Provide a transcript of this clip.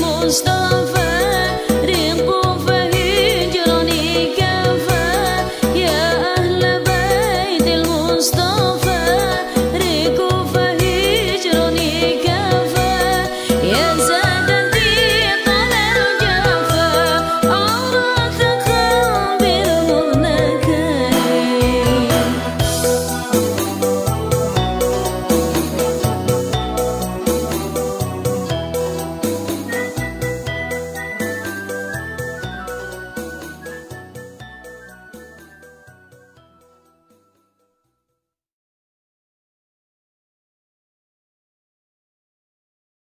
Mustafa